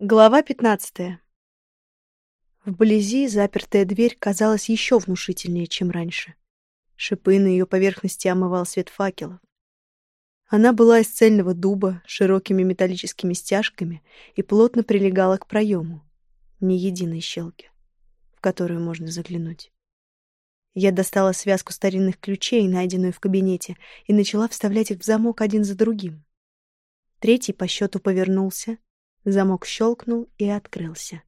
Глава 15. Вблизи запертая дверь казалась еще внушительнее, чем раньше. Шипы на ее поверхности омывал свет факелов. Она была из цельного дуба, широкими металлическими стяжками и плотно прилегала к проему. Ни единой щелки, в которую можно заглянуть. Я достала связку старинных ключей, найденную в кабинете, и начала вставлять их в замок один за другим. Третий по счету повернулся, Замок щелкнул и открылся.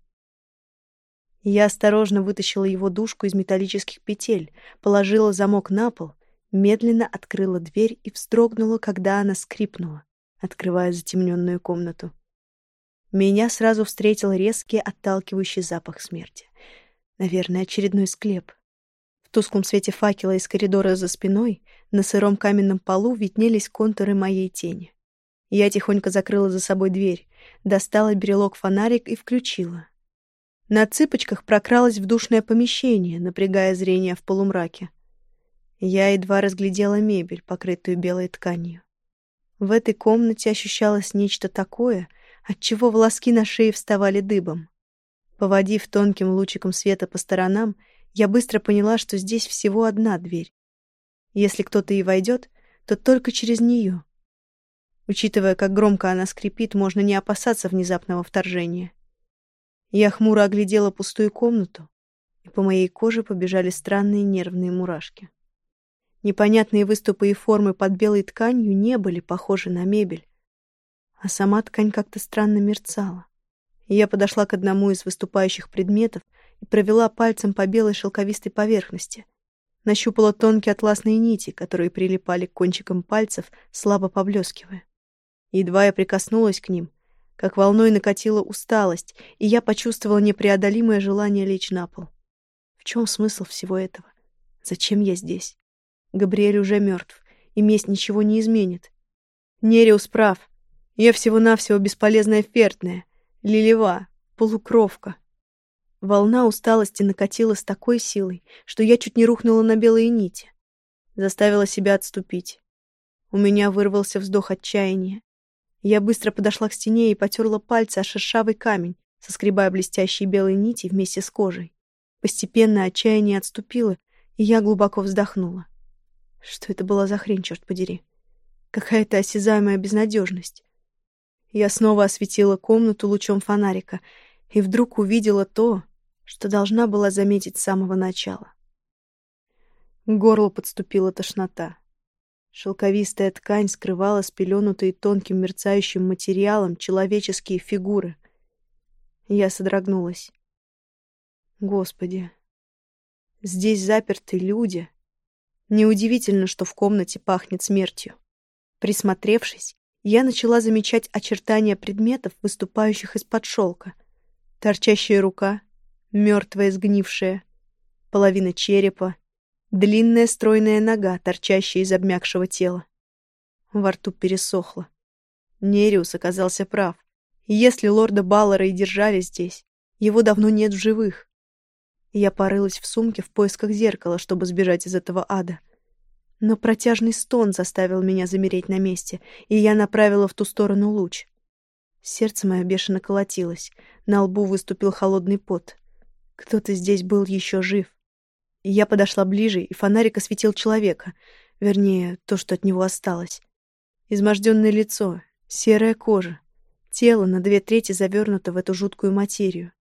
Я осторожно вытащила его дужку из металлических петель, положила замок на пол, медленно открыла дверь и вздрогнула, когда она скрипнула, открывая затемненную комнату. Меня сразу встретил резкий отталкивающий запах смерти. Наверное, очередной склеп. В тусклом свете факела из коридора за спиной на сыром каменном полу виднелись контуры моей тени. Я тихонько закрыла за собой дверь, достала брелок-фонарик и включила. На цыпочках прокралась в душное помещение, напрягая зрение в полумраке. Я едва разглядела мебель, покрытую белой тканью. В этой комнате ощущалось нечто такое, от чего волоски на шее вставали дыбом. Поводив тонким лучиком света по сторонам, я быстро поняла, что здесь всего одна дверь. Если кто-то и войдет, то только через нее. Учитывая, как громко она скрипит, можно не опасаться внезапного вторжения. Я хмуро оглядела пустую комнату, и по моей коже побежали странные нервные мурашки. Непонятные выступы и формы под белой тканью не были похожи на мебель, а сама ткань как-то странно мерцала. я подошла к одному из выступающих предметов и провела пальцем по белой шелковистой поверхности. Нащупала тонкие атласные нити, которые прилипали к кончикам пальцев, слабо поблескивая. Едва я прикоснулась к ним, как волной накатила усталость, и я почувствовала непреодолимое желание лечь на пол. В чем смысл всего этого? Зачем я здесь? Габриэль уже мертв, и месть ничего не изменит. Нериус прав. Я всего-навсего бесполезная фертная, лилева, полукровка. Волна усталости накатила с такой силой, что я чуть не рухнула на белые нити. Заставила себя отступить. У меня вырвался вздох отчаяния. Я быстро подошла к стене и потерла пальцы о шершавый камень, соскребая блестящие белые нити вместе с кожей. Постепенно отчаяние отступило, и я глубоко вздохнула. Что это была за хрень, черт подери? Какая-то осязаемая безнадежность. Я снова осветила комнату лучом фонарика и вдруг увидела то, что должна была заметить с самого начала. К горлу подступила тошнота. Шелковистая ткань скрывала спеленутые тонким мерцающим материалом человеческие фигуры. Я содрогнулась. Господи, здесь заперты люди. Неудивительно, что в комнате пахнет смертью. Присмотревшись, я начала замечать очертания предметов, выступающих из-под шелка. Торчащая рука, мертвая сгнившая, половина черепа, Длинная стройная нога, торчащая из обмякшего тела. Во рту пересохло. Нериус оказался прав. Если лорда Баллара и держали здесь, его давно нет в живых. Я порылась в сумке в поисках зеркала, чтобы сбежать из этого ада. Но протяжный стон заставил меня замереть на месте, и я направила в ту сторону луч. Сердце мое бешено колотилось, на лбу выступил холодный пот. Кто-то здесь был еще жив. Я подошла ближе, и фонарик осветил человека. Вернее, то, что от него осталось. Изможденное лицо, серая кожа, тело на две трети завернуто в эту жуткую материю.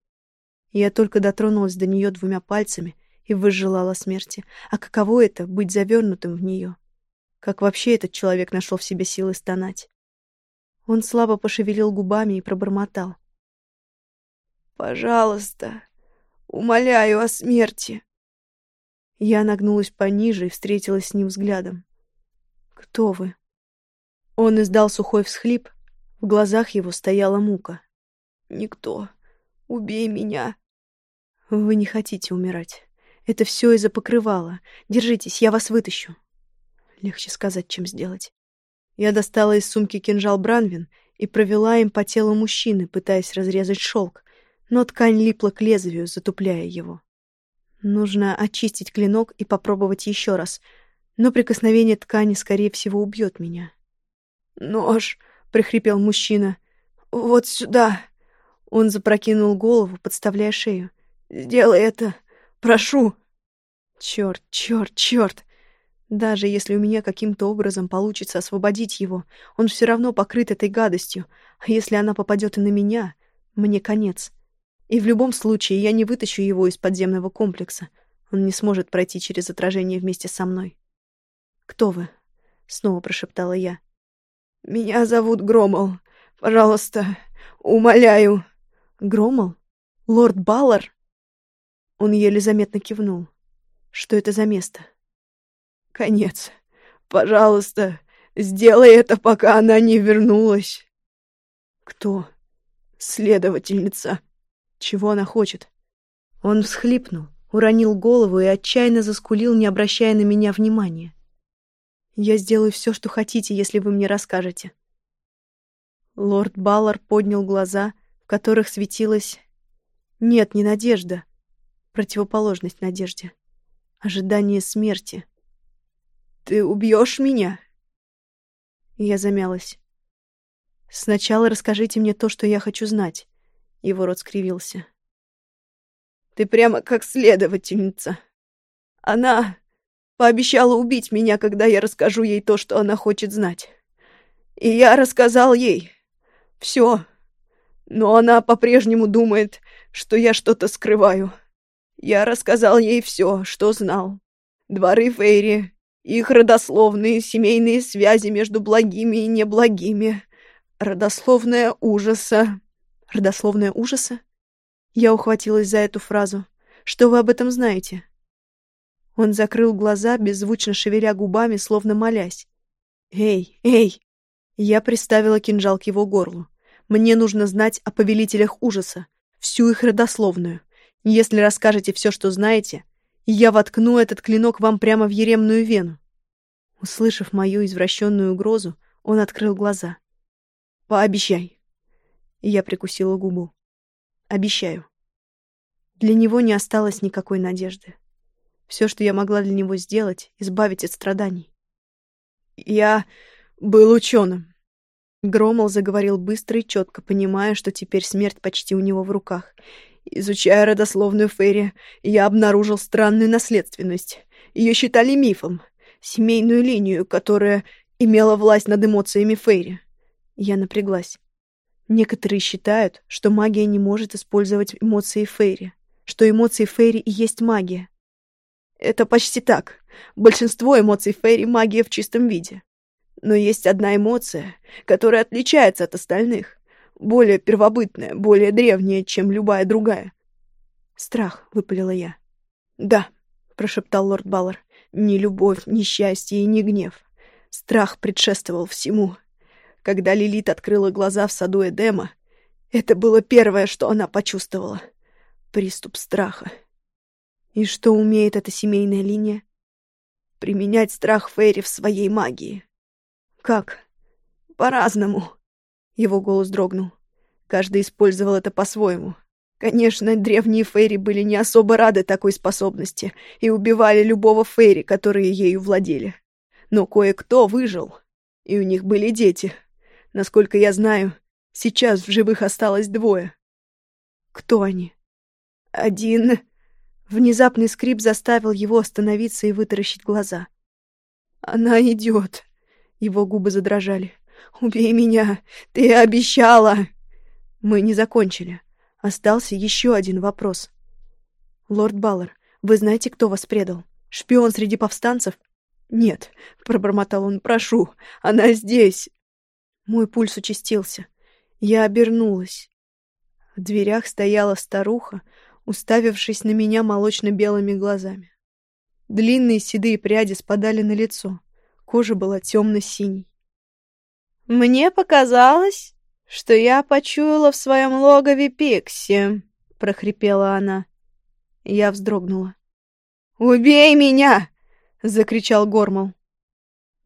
Я только дотронулась до нее двумя пальцами и выжелала смерти. А каково это — быть завернутым в нее? Как вообще этот человек нашел в себе силы стонать? Он слабо пошевелил губами и пробормотал. «Пожалуйста, умоляю о смерти». Я нагнулась пониже и встретилась с ним взглядом. «Кто вы?» Он издал сухой всхлип, в глазах его стояла мука. «Никто. Убей меня». «Вы не хотите умирать. Это все из-за покрывала. Держитесь, я вас вытащу». Легче сказать, чем сделать. Я достала из сумки кинжал Бранвин и провела им по телу мужчины, пытаясь разрезать шелк, но ткань липла к лезвию, затупляя его. Нужно очистить клинок и попробовать еще раз, но прикосновение ткани, скорее всего, убьет меня. «Нож!» — прихрипел мужчина. «Вот сюда! Он запрокинул голову, подставляя шею. «Сделай это! Прошу!» Черт, черт, черт! Даже если у меня каким-то образом получится освободить его, он все равно покрыт этой гадостью, а если она попадет и на меня, мне конец. И в любом случае я не вытащу его из подземного комплекса. Он не сможет пройти через отражение вместе со мной. «Кто вы?» — снова прошептала я. «Меня зовут Громол. Пожалуйста, умоляю». «Громол? Лорд Баллар?» Он еле заметно кивнул. «Что это за место?» «Конец. Пожалуйста, сделай это, пока она не вернулась». «Кто?» «Следовательница». «Чего она хочет?» Он всхлипнул, уронил голову и отчаянно заскулил, не обращая на меня внимания. «Я сделаю все, что хотите, если вы мне расскажете». Лорд Баллар поднял глаза, в которых светилась... Нет, не надежда. Противоположность надежде. Ожидание смерти. «Ты убьешь меня?» Я замялась. «Сначала расскажите мне то, что я хочу знать». Его рот скривился. «Ты прямо как следовательница. Она пообещала убить меня, когда я расскажу ей то, что она хочет знать. И я рассказал ей. Все. Но она по-прежнему думает, что я что-то скрываю. Я рассказал ей все, что знал. Дворы Фейри, их родословные, семейные связи между благими и неблагими. Родословная ужаса. Родословная ужаса? Я ухватилась за эту фразу. Что вы об этом знаете? Он закрыл глаза, беззвучно шевеля губами, словно молясь. «Эй, эй!» Я приставила кинжал к его горлу. «Мне нужно знать о повелителях ужаса, всю их родословную. Если расскажете все, что знаете, я воткну этот клинок вам прямо в еремную вену». Услышав мою извращенную угрозу, он открыл глаза. «Пообещай». Я прикусила губу. «Обещаю». Для него не осталось никакой надежды. Все, что я могла для него сделать, избавить от страданий. «Я был ученым», Громол заговорил быстро и четко, понимая, что теперь смерть почти у него в руках. Изучая родословную Ферри, я обнаружил странную наследственность. Ее считали мифом. Семейную линию, которая имела власть над эмоциями Фейри. Я напряглась. Некоторые считают, что магия не может использовать эмоции Фейри, что эмоции Фейри и есть магия. Это почти так. Большинство эмоций Фейри — магия в чистом виде. Но есть одна эмоция, которая отличается от остальных. Более первобытная, более древняя, чем любая другая. «Страх», — выпалила я. «Да», — прошептал лорд Баллар. «Ни любовь, ни счастье и ни гнев. Страх предшествовал всему. Когда Лилит открыла глаза в саду Эдема, это было первое, что она почувствовала. Приступ страха. И что умеет эта семейная линия? Применять страх Фейри в своей магии. Как? По-разному. Его голос дрогнул. Каждый использовал это по-своему. Конечно, древние фейри были не особо рады такой способности и убивали любого фейри, которые ею владели. Но кое-кто выжил, и у них были дети. Насколько я знаю, сейчас в живых осталось двое. Кто они? Один... Внезапный скрип заставил его остановиться и вытаращить глаза. «Она идет!» Его губы задрожали. «Убей меня! Ты обещала!» Мы не закончили. Остался еще один вопрос. «Лорд Баллар, вы знаете, кто вас предал? Шпион среди повстанцев?» «Нет», — пробормотал он, — «прошу, она здесь». Мой пульс участился. Я обернулась. В дверях стояла старуха, уставившись на меня молочно-белыми глазами. Длинные седые пряди спадали на лицо. Кожа была темно-синей. «Мне показалось, что я почуяла в своем логове Пикси», — прохрипела она. Я вздрогнула. «Убей меня!» — закричал Гормал.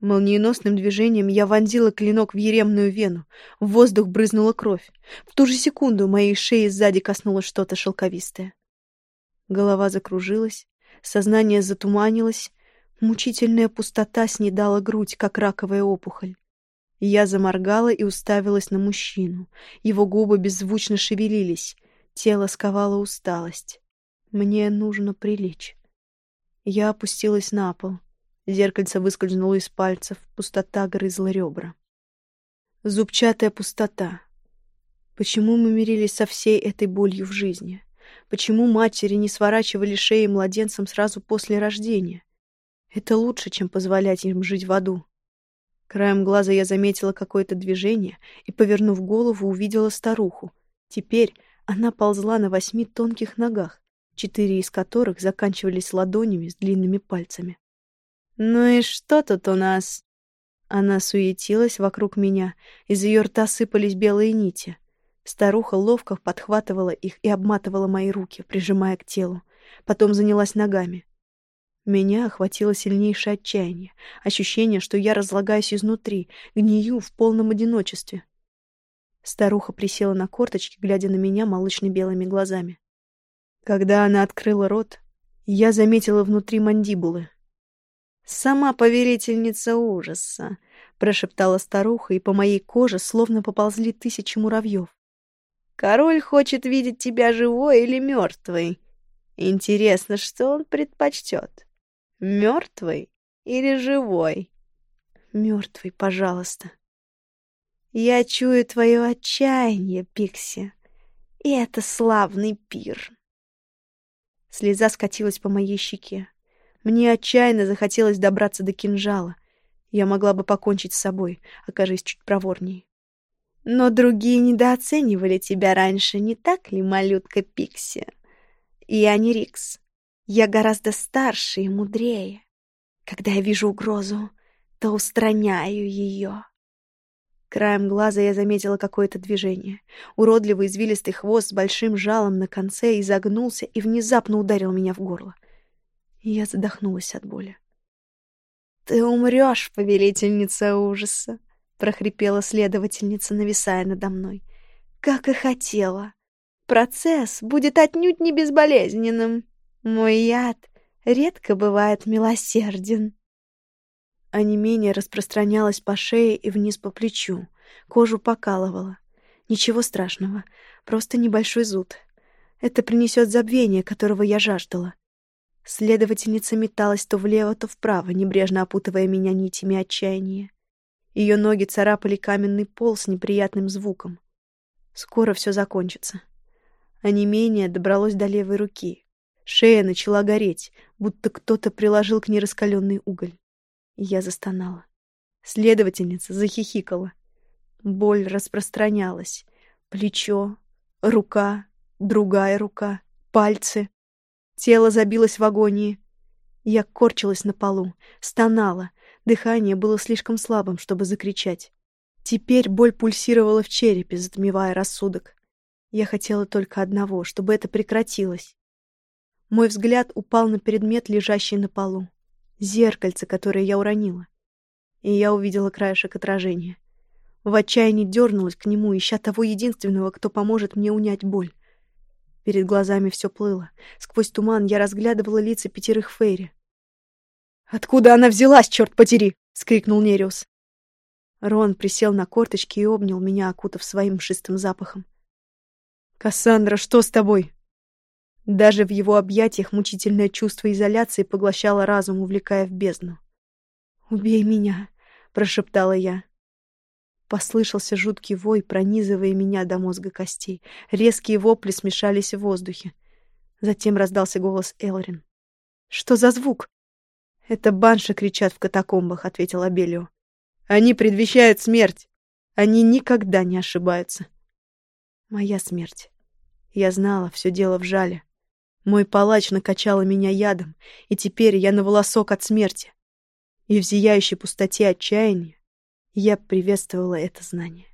Молниеносным движением я вонзила клинок в еремную вену. В воздух брызнула кровь. В ту же секунду моей шеи сзади коснулось что-то шелковистое. Голова закружилась, сознание затуманилось, Мучительная пустота снедала грудь, как раковая опухоль. Я заморгала и уставилась на мужчину. Его губы беззвучно шевелились. Тело сковало усталость. Мне нужно прилечь. Я опустилась на пол. Зеркальце выскользнуло из пальцев, пустота грызла ребра. Зубчатая пустота. Почему мы мирились со всей этой болью в жизни? Почему матери не сворачивали шеи младенцам сразу после рождения? Это лучше, чем позволять им жить в аду. Краем глаза я заметила какое-то движение и, повернув голову, увидела старуху. Теперь она ползла на восьми тонких ногах, четыре из которых заканчивались ладонями с длинными пальцами. «Ну и что тут у нас?» Она суетилась вокруг меня, из ее рта сыпались белые нити. Старуха ловко подхватывала их и обматывала мои руки, прижимая к телу. Потом занялась ногами. Меня охватило сильнейшее отчаяние, ощущение, что я разлагаюсь изнутри, гнию в полном одиночестве. Старуха присела на корточки, глядя на меня молочно-белыми глазами. Когда она открыла рот, я заметила внутри мандибулы. «Сама повелительница ужаса», — прошептала старуха, и по моей коже словно поползли тысячи муравьев. «Король хочет видеть тебя живой или мертвой. Интересно, что он предпочтет?» Мертвый или живой? Мертвый, пожалуйста. Я чую твое отчаяние, Пикси, и это славный пир. Слеза скатилась по моей щеке. Мне отчаянно захотелось добраться до кинжала. Я могла бы покончить с собой, окажись чуть проворней. Но другие недооценивали тебя раньше, не так ли, малютка Пикси? Я не Рикс. Я гораздо старше и мудрее. Когда я вижу угрозу, то устраняю ее. Краем глаза я заметила какое-то движение. Уродливый извилистый хвост с большим жалом на конце изогнулся и внезапно ударил меня в горло. Я задохнулась от боли. «Ты умрешь, повелительница ужаса!» — прохрипела следовательница, нависая надо мной. «Как и хотела. Процесс будет отнюдь не безболезненным». Мой яд редко бывает милосерден. А не менее распространялось по шее и вниз по плечу. Кожу покалывало. Ничего страшного, просто небольшой зуд. Это принесет забвение, которого я жаждала. Следовательница металась то влево, то вправо, небрежно опутывая меня нитями отчаяния. Ее ноги царапали каменный пол с неприятным звуком. Скоро все закончится. А не менее добралось до левой руки. Шея начала гореть, будто кто-то приложил к ней раскаленный уголь. Я застонала. Следовательница захихикала. Боль распространялась. Плечо, рука, другая рука, пальцы. Тело забилось в агонии. Я корчилась на полу, стонала. Дыхание было слишком слабым, чтобы закричать. Теперь боль пульсировала в черепе, затмевая рассудок. Я хотела только одного, чтобы это прекратилось. Мой взгляд упал на предмет, лежащий на полу. Зеркальце, которое я уронила. И я увидела краешек отражения. В отчаянии дернулась к нему, ища того единственного, кто поможет мне унять боль. Перед глазами все плыло. Сквозь туман я разглядывала лица пятерых Фейри. «Откуда она взялась, черт подери?» — скрикнул Нериус. Рон присел на корточки и обнял меня, окутав своим шистым запахом. «Кассандра, что с тобой?» Даже в его объятиях мучительное чувство изоляции поглощало разум, увлекая в бездну. «Убей меня!» — прошептала я. Послышался жуткий вой, пронизывая меня до мозга костей. Резкие вопли смешались в воздухе. Затем раздался голос Элрин. «Что за звук?» «Это банши кричат в катакомбах», — ответил Абелио. «Они предвещают смерть. Они никогда не ошибаются». «Моя смерть. Я знала, все дело в жале. Мой палач накачала меня ядом, и теперь я на волосок от смерти. И в зияющей пустоте отчаяния я приветствовала это знание.